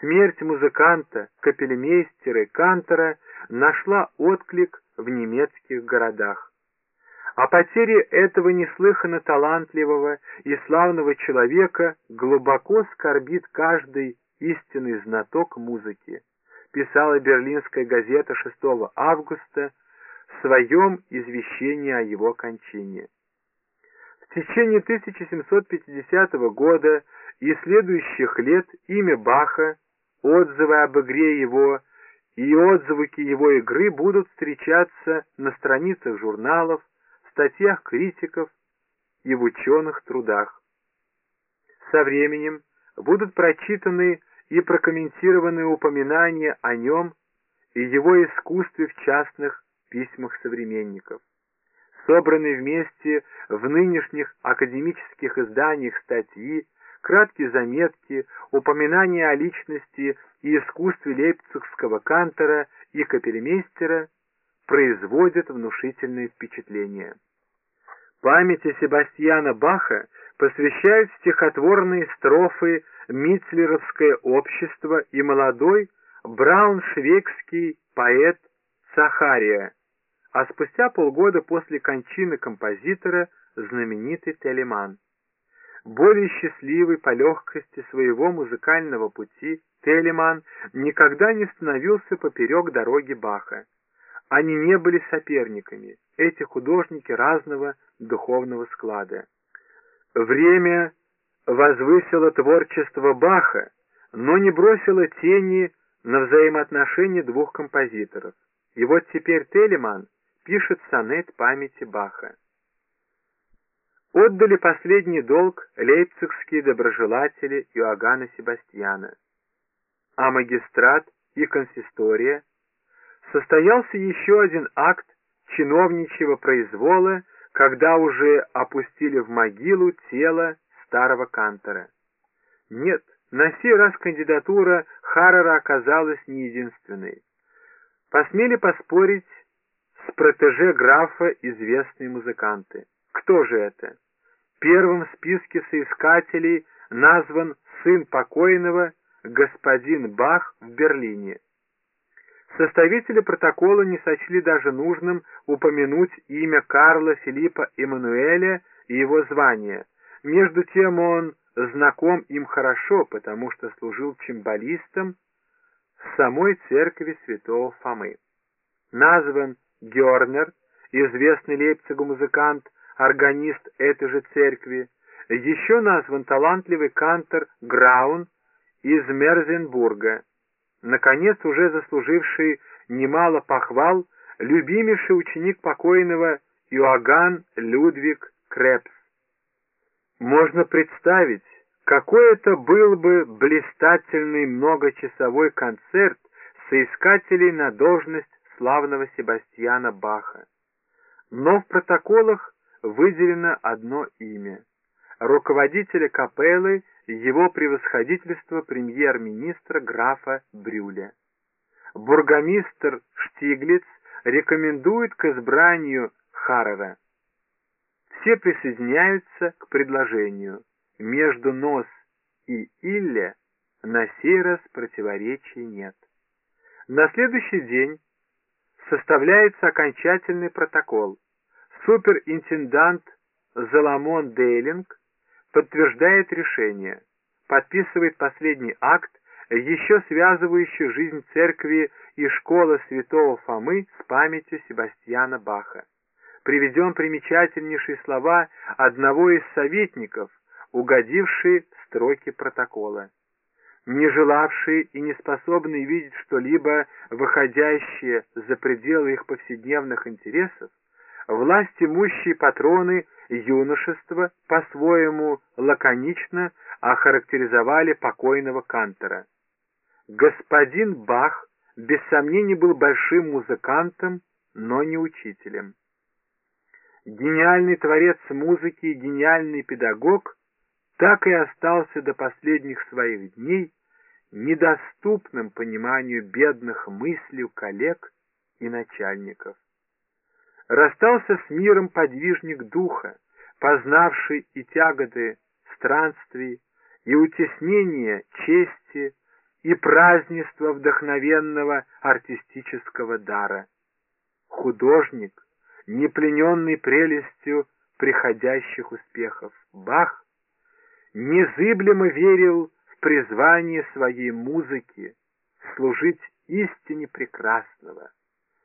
Смерть музыканта, капельмейстера и кантора нашла отклик в немецких городах. О потере этого неслыханно талантливого и славного человека глубоко скорбит каждый истинный знаток музыки, писала берлинская газета 6 августа в своем извещении о его кончине. В течение 1750 года и следующих лет имя Баха, отзывы об игре его и отзвуки его игры будут встречаться на страницах журналов, статьях критиков и в ученых трудах. Со временем будут прочитаны и прокомментированы упоминания о нем и его искусстве в частных письмах современников. Собранные вместе в нынешних академических изданиях статьи, краткие заметки, упоминания о личности и искусстве лейпцигского кантора и капельмейстера производят внушительное впечатление. Памяти Себастьяна Баха посвящают стихотворные строфы Мицлеровское общество и молодой брауншвейгский поэт Сахария, а спустя полгода после кончины композитора знаменитый Телеман. Более счастливый по легкости своего музыкального пути Телеман никогда не становился поперек дороги Баха. Они не были соперниками, эти художники разного духовного склада. Время возвысило творчество Баха, но не бросило тени на взаимоотношения двух композиторов. И вот теперь Телеман пишет сонет памяти Баха. Отдали последний долг лейпцигские доброжелатели Иоганна Себастьяна, а магистрат и консистория состоялся еще один акт чиновничьего произвола, когда уже опустили в могилу тело старого кантора. Нет, на сей раз кандидатура Харрера оказалась не единственной. Посмели поспорить с протеже графа известные музыканты. Кто же это? Первым в списке соискателей назван сын покойного господин Бах в Берлине. Составители протокола не сочли даже нужным упомянуть имя Карла Филиппа Эммануэля и его звание. Между тем он знаком им хорошо, потому что служил чимбалистом самой церкви святого Фомы. Назван Гернер, известный Лейпцигу музыкант, органист этой же церкви, еще назван талантливый кантор Граун из Мерзенбурга, наконец уже заслуживший немало похвал, любимейший ученик покойного Иоганн Людвиг Крепс. Можно представить, какой это был бы блистательный многочасовой концерт соискателей на должность славного Себастьяна Баха. Но в протоколах выделено одно имя. Руководителя капеллы его превосходительство премьер-министра графа Брюля. Бургомистр Штиглиц рекомендует к избранию Харрера. Все присоединяются к предложению. Между Нос и Илле на сей раз противоречий нет. На следующий день составляется окончательный протокол. Суперинтендант Заламон Дейлинг подтверждает решение, подписывает последний акт, еще связывающий жизнь церкви и школы святого Фомы с памятью Себастьяна Баха. Приведем примечательнейшие слова одного из советников, угодившие строки протокола. Не желавшие и не способные видеть что-либо, выходящее за пределы их повседневных интересов, власть имущие патроны юношества по-своему лаконично охарактеризовали покойного Кантера. Господин Бах без сомнений был большим музыкантом, но не учителем. Гениальный творец музыки и гениальный педагог так и остался до последних своих дней недоступным пониманию бедных мыслей коллег и начальников расстался с миром подвижник духа, познавший и тяготы странствий, и утеснение чести, и празднество вдохновенного артистического дара. Художник, не плененный прелестью приходящих успехов, Бах незыблемо верил в призвание своей музыки служить истине прекрасного,